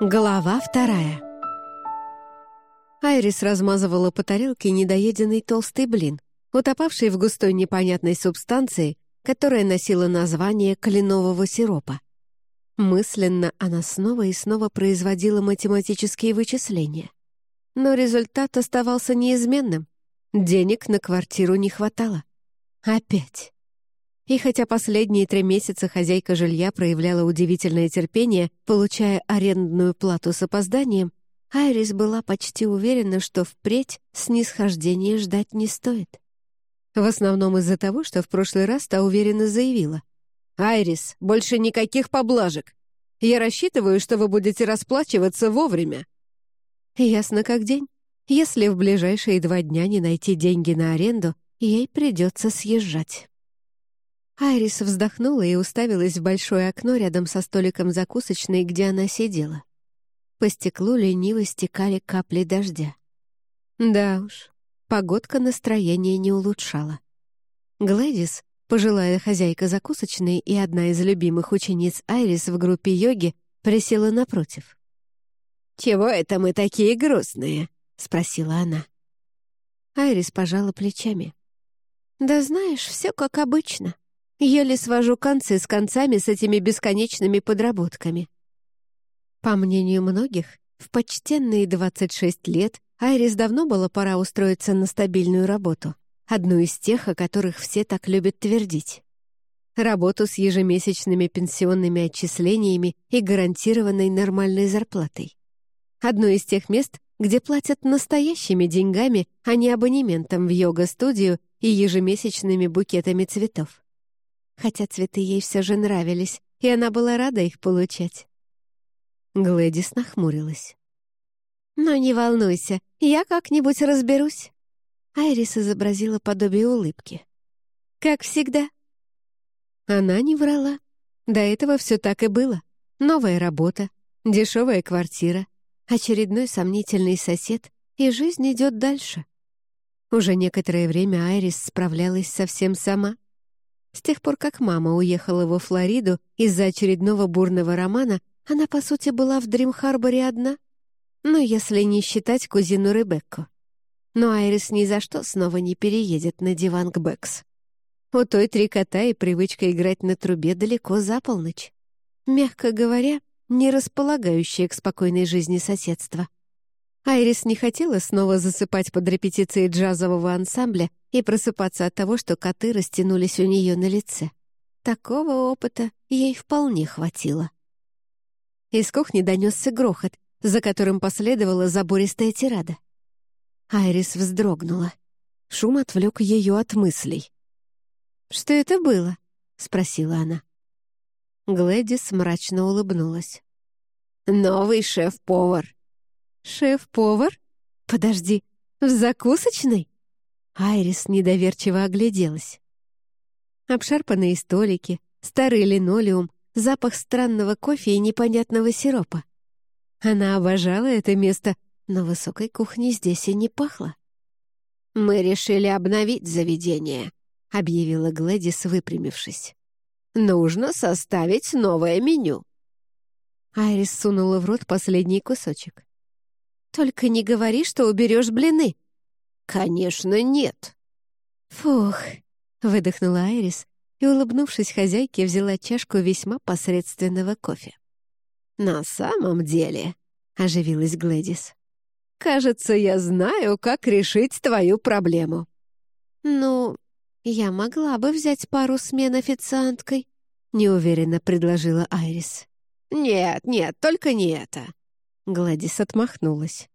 Глава вторая Айрис размазывала по тарелке недоеденный толстый блин, утопавший в густой непонятной субстанции, которая носила название кленового сиропа. Мысленно она снова и снова производила математические вычисления. Но результат оставался неизменным. Денег на квартиру не хватало. Опять. И хотя последние три месяца хозяйка жилья проявляла удивительное терпение, получая арендную плату с опозданием, Айрис была почти уверена, что впредь снисхождения ждать не стоит. В основном из-за того, что в прошлый раз та уверенно заявила. «Айрис, больше никаких поблажек. Я рассчитываю, что вы будете расплачиваться вовремя». Ясно как день. Если в ближайшие два дня не найти деньги на аренду, ей придется съезжать. Айрис вздохнула и уставилась в большое окно рядом со столиком закусочной, где она сидела. По стеклу лениво стекали капли дождя. Да уж, погодка настроение не улучшала. Глэдис, пожилая хозяйка закусочной и одна из любимых учениц Айрис в группе йоги, присела напротив. «Чего это мы такие грустные?» — спросила она. Айрис пожала плечами. «Да знаешь, все как обычно. Еле свожу концы с концами с этими бесконечными подработками. По мнению многих, в почтенные 26 лет Айрис давно было пора устроиться на стабильную работу, одну из тех, о которых все так любят твердить. Работу с ежемесячными пенсионными отчислениями и гарантированной нормальной зарплатой. Одно из тех мест, где платят настоящими деньгами, а не абонементом в йога-студию и ежемесячными букетами цветов хотя цветы ей все же нравились, и она была рада их получать. Глэдис нахмурилась. «Ну, не волнуйся, я как-нибудь разберусь». Айрис изобразила подобие улыбки. «Как всегда». Она не врала. До этого все так и было. Новая работа, дешевая квартира, очередной сомнительный сосед, и жизнь идет дальше. Уже некоторое время Айрис справлялась совсем сама — с тех пор, как мама уехала во Флориду из-за очередного бурного романа, она, по сути, была в Дрим-Харборе одна. Ну, если не считать кузину Ребекку. Но Айрис ни за что снова не переедет на диван к Бэкс. У той три кота и привычка играть на трубе далеко за полночь. Мягко говоря, не располагающая к спокойной жизни соседства. Айрис не хотела снова засыпать под репетицией джазового ансамбля и просыпаться от того, что коты растянулись у нее на лице. Такого опыта ей вполне хватило. Из кухни донесся грохот, за которым последовала забористая тирада. Айрис вздрогнула. Шум отвлек ее от мыслей. «Что это было?» — спросила она. Глэдис мрачно улыбнулась. «Новый шеф-повар», «Шеф-повар? Подожди, в закусочной?» Айрис недоверчиво огляделась. Обшарпанные столики, старый линолеум, запах странного кофе и непонятного сиропа. Она обожала это место, но высокой кухни здесь и не пахло. «Мы решили обновить заведение», — объявила Глэдис, выпрямившись. «Нужно составить новое меню». Айрис сунула в рот последний кусочек. Только не говори, что уберешь блины». «Конечно, нет». «Фух», — выдохнула Айрис и, улыбнувшись хозяйке, взяла чашку весьма посредственного кофе. «На самом деле», — оживилась Глэдис, «кажется, я знаю, как решить твою проблему». «Ну, я могла бы взять пару смен официанткой», — неуверенно предложила Айрис. «Нет, нет, только не это. Гладис отмахнулась.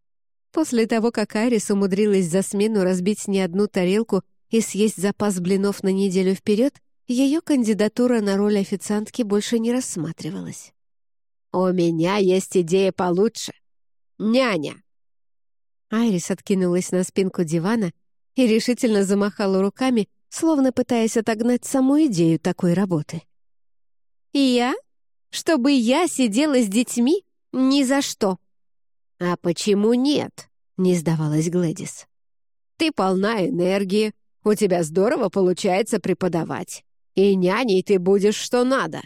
После того, как Арис умудрилась за смену разбить не одну тарелку и съесть запас блинов на неделю вперед, ее кандидатура на роль официантки больше не рассматривалась. «У меня есть идея получше. Няня!» Айрис откинулась на спинку дивана и решительно замахала руками, словно пытаясь отогнать саму идею такой работы. «Я? Чтобы я сидела с детьми? Ни за что!» «А почему нет?» — не сдавалась Глэдис. «Ты полна энергии, у тебя здорово получается преподавать, и няней ты будешь что надо».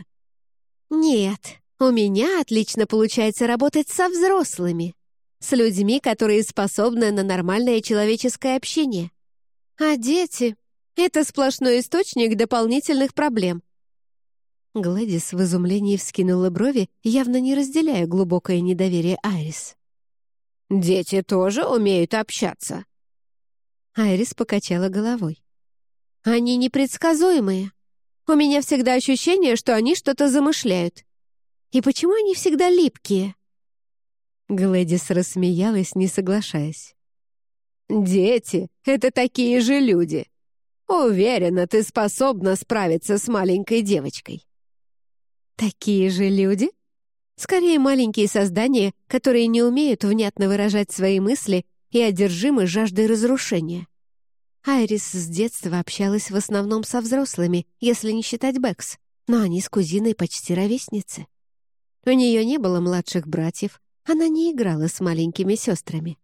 «Нет», — У меня отлично получается работать со взрослыми, с людьми, которые способны на нормальное человеческое общение. А дети — это сплошной источник дополнительных проблем. Гладис в изумлении вскинула брови, явно не разделяя глубокое недоверие Айрис. «Дети тоже умеют общаться?» Айрис покачала головой. «Они непредсказуемые. У меня всегда ощущение, что они что-то замышляют. И почему они всегда липкие?» Глэдис рассмеялась, не соглашаясь. «Дети — это такие же люди. Уверена, ты способна справиться с маленькой девочкой». «Такие же люди?» Скорее, маленькие создания, которые не умеют внятно выражать свои мысли и одержимы жаждой разрушения. Айрис с детства общалась в основном со взрослыми, если не считать Бэкс, но они с кузиной почти ровесницы. У нее не было младших братьев, она не играла с маленькими сестрами.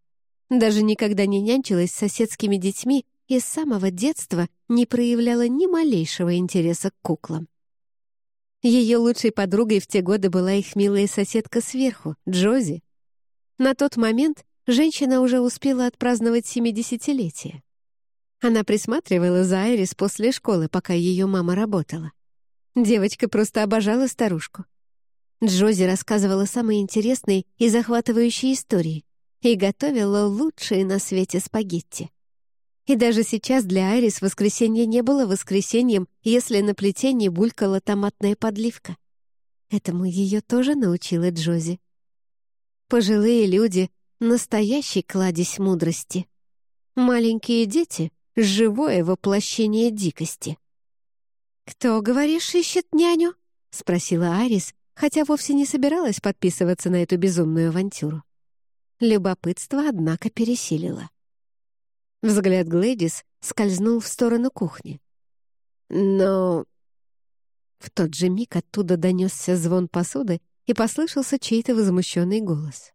Даже никогда не нянчилась с соседскими детьми и с самого детства не проявляла ни малейшего интереса к куклам. Ее лучшей подругой в те годы была их милая соседка сверху, Джози. На тот момент женщина уже успела отпраздновать семидесятилетие. Она присматривала за Айрис после школы, пока ее мама работала. Девочка просто обожала старушку. Джози рассказывала самые интересные и захватывающие истории и готовила лучшие на свете спагетти. И даже сейчас для Айрис воскресенье не было воскресеньем, если на плите не булькала томатная подливка. Этому ее тоже научила Джози. Пожилые люди — настоящий кладезь мудрости. Маленькие дети — живое воплощение дикости. «Кто, говоришь, ищет няню?» — спросила Арис, хотя вовсе не собиралась подписываться на эту безумную авантюру. Любопытство, однако, пересилило. Взгляд Глэдис скользнул в сторону кухни. «Но...» В тот же миг оттуда донесся звон посуды и послышался чей-то возмущенный голос.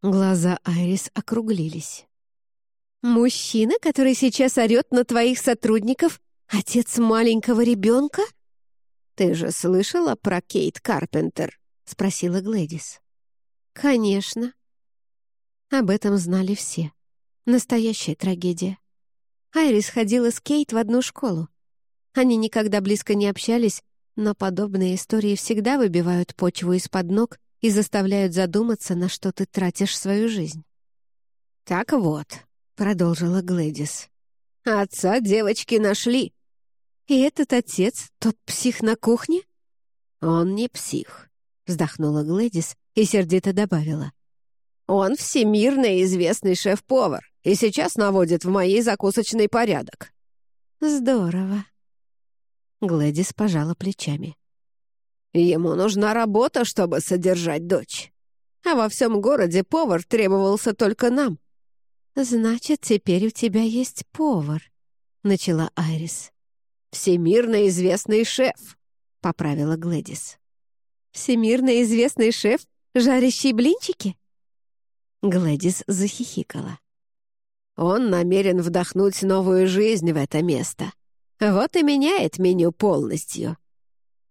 Глаза Айрис округлились. «Мужчина, который сейчас орет на твоих сотрудников, отец маленького ребенка?» «Ты же слышала про Кейт Карпентер?» — спросила Глэдис. «Конечно». Об этом знали все. Настоящая трагедия. Айрис ходила с Кейт в одну школу. Они никогда близко не общались, но подобные истории всегда выбивают почву из-под ног и заставляют задуматься, на что ты тратишь свою жизнь. «Так вот», — продолжила Глэдис, — «отца девочки нашли». «И этот отец, тот псих на кухне?» «Он не псих», — вздохнула Глэдис и сердито добавила. «Он всемирно известный шеф-повар и сейчас наводит в моей закусочный порядок». «Здорово». Глэдис пожала плечами. «Ему нужна работа, чтобы содержать дочь. А во всем городе повар требовался только нам». «Значит, теперь у тебя есть повар», — начала Айрис. «Всемирно известный шеф», — поправила Глэдис. «Всемирно известный шеф, жарящий блинчики?» Глэдис захихикала. Он намерен вдохнуть новую жизнь в это место. Вот и меняет меню полностью».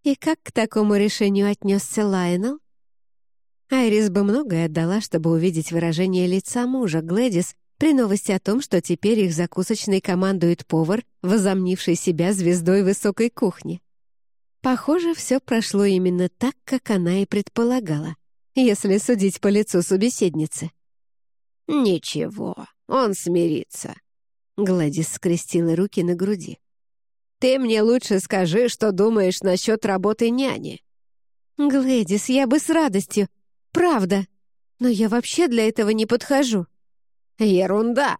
«И как к такому решению отнесся Лайнел?» Айрис бы многое отдала, чтобы увидеть выражение лица мужа Глэдис при новости о том, что теперь их закусочной командует повар, возомнивший себя звездой высокой кухни. Похоже, все прошло именно так, как она и предполагала, если судить по лицу собеседницы. «Ничего, он смирится». Гладис скрестила руки на груди. «Ты мне лучше скажи, что думаешь насчет работы няни». «Глэдис, я бы с радостью. Правда. Но я вообще для этого не подхожу». «Ерунда.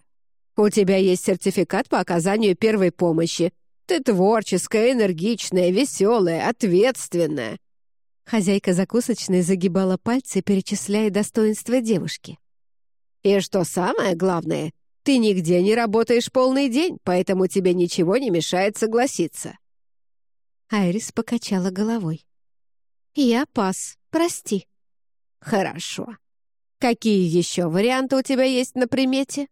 У тебя есть сертификат по оказанию первой помощи. Ты творческая, энергичная, веселая, ответственная». Хозяйка закусочной загибала пальцы, перечисляя достоинства девушки. И что самое главное, ты нигде не работаешь полный день, поэтому тебе ничего не мешает согласиться». Айрис покачала головой. «Я пас, прости». «Хорошо. Какие еще варианты у тебя есть на примете?»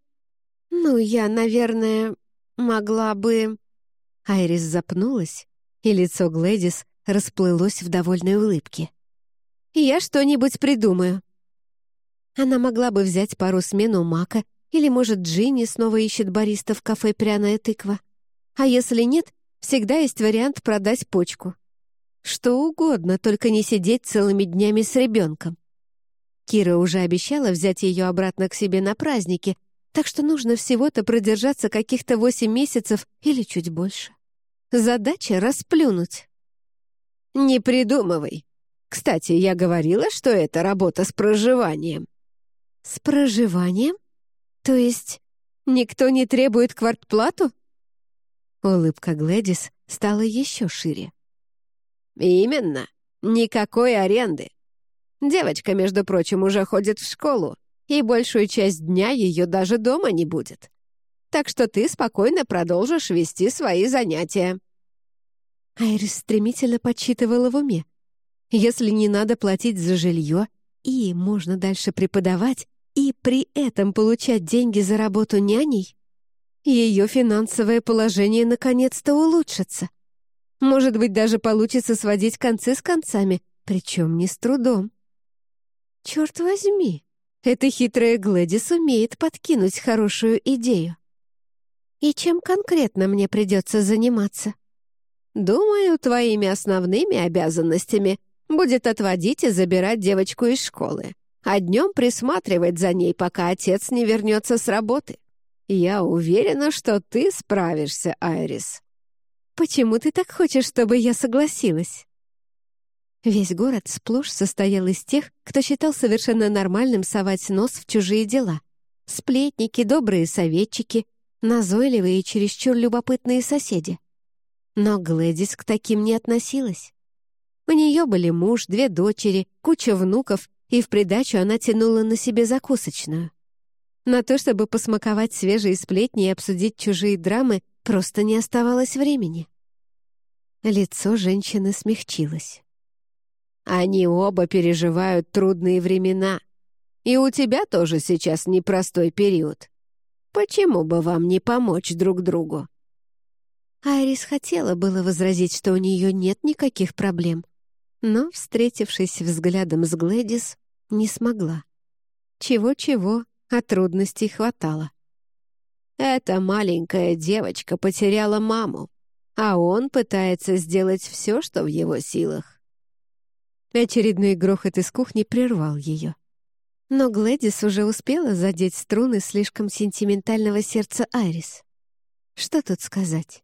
«Ну, я, наверное, могла бы...» Айрис запнулась, и лицо Глэдис расплылось в довольной улыбке. Я что-нибудь придумаю». Она могла бы взять пару смен у Мака, или, может, Джинни снова ищет бариста в кафе «Пряная тыква». А если нет, всегда есть вариант продать почку. Что угодно, только не сидеть целыми днями с ребенком. Кира уже обещала взять ее обратно к себе на праздники, так что нужно всего-то продержаться каких-то восемь месяцев или чуть больше. Задача — расплюнуть. «Не придумывай. Кстати, я говорила, что это работа с проживанием». «С проживанием? То есть никто не требует квартплату?» Улыбка Глэдис стала еще шире. «Именно. Никакой аренды. Девочка, между прочим, уже ходит в школу, и большую часть дня ее даже дома не будет. Так что ты спокойно продолжишь вести свои занятия». Айрис стремительно подсчитывала в уме. Если не надо платить за жилье, и можно дальше преподавать, и при этом получать деньги за работу няней, ее финансовое положение наконец-то улучшится. Может быть, даже получится сводить концы с концами, причем не с трудом. Черт возьми, эта хитрая Глэдис умеет подкинуть хорошую идею. И чем конкретно мне придется заниматься? Думаю, твоими основными обязанностями будет отводить и забирать девочку из школы, а днем присматривать за ней, пока отец не вернется с работы. Я уверена, что ты справишься, Айрис. Почему ты так хочешь, чтобы я согласилась? Весь город сплошь состоял из тех, кто считал совершенно нормальным совать нос в чужие дела. Сплетники, добрые советчики, назойливые и чересчур любопытные соседи. Но Глэдис к таким не относилась. У нее были муж, две дочери, куча внуков, и в придачу она тянула на себе закусочную. На то, чтобы посмаковать свежие сплетни и обсудить чужие драмы, просто не оставалось времени. Лицо женщины смягчилось. Они оба переживают трудные времена. И у тебя тоже сейчас непростой период. Почему бы вам не помочь друг другу?» Айрис хотела было возразить, что у нее нет никаких проблем, но, встретившись взглядом с Глэдис, не смогла. Чего-чего, а трудностей хватало. Эта маленькая девочка потеряла маму, а он пытается сделать все, что в его силах. Очередной грохот из кухни прервал ее. Но Глэдис уже успела задеть струны слишком сентиментального сердца Айрис. Что тут сказать?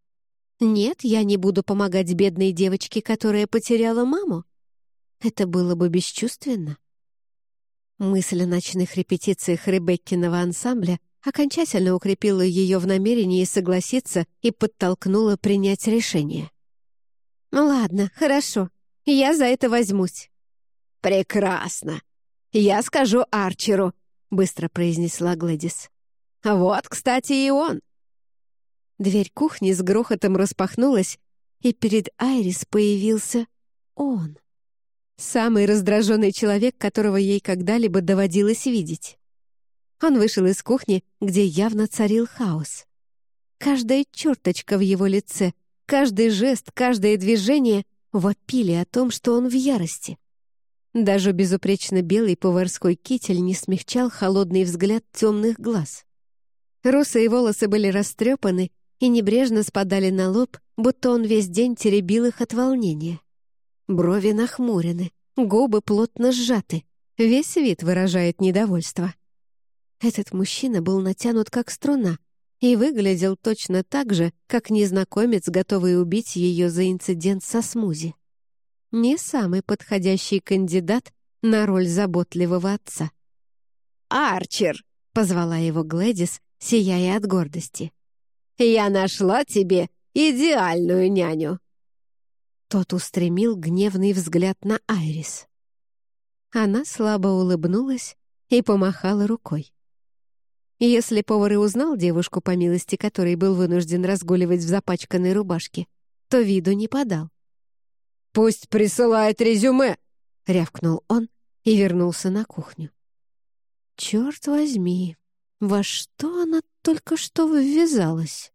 Нет, я не буду помогать бедной девочке, которая потеряла маму. Это было бы бесчувственно. Мысль о ночных репетициях Ребеккиного ансамбля окончательно укрепила ее в намерении согласиться и подтолкнула принять решение. «Ладно, хорошо. Я за это возьмусь». «Прекрасно. Я скажу Арчеру», — быстро произнесла Глэдис. «Вот, кстати, и он». Дверь кухни с грохотом распахнулась, и перед Айрис появился он. Самый раздраженный человек, которого ей когда-либо доводилось видеть. Он вышел из кухни, где явно царил хаос. Каждая черточка в его лице, каждый жест, каждое движение вопили о том, что он в ярости. Даже безупречно белый поварской китель не смягчал холодный взгляд темных глаз. Русые волосы были растрепаны и небрежно спадали на лоб, будто он весь день теребил их от волнения. Брови нахмурены, губы плотно сжаты, весь вид выражает недовольство. Этот мужчина был натянут как струна и выглядел точно так же, как незнакомец, готовый убить ее за инцидент со смузи. Не самый подходящий кандидат на роль заботливого отца. «Арчер!» — позвала его Глэдис, сияя от гордости. «Я нашла тебе идеальную няню!» Тот устремил гневный взгляд на Айрис. Она слабо улыбнулась и помахала рукой. Если повар и узнал девушку, по милости которой был вынужден разгуливать в запачканной рубашке, то виду не подал. «Пусть присылает резюме!» — рявкнул он и вернулся на кухню. «Черт возьми, во что она только что ввязалась?»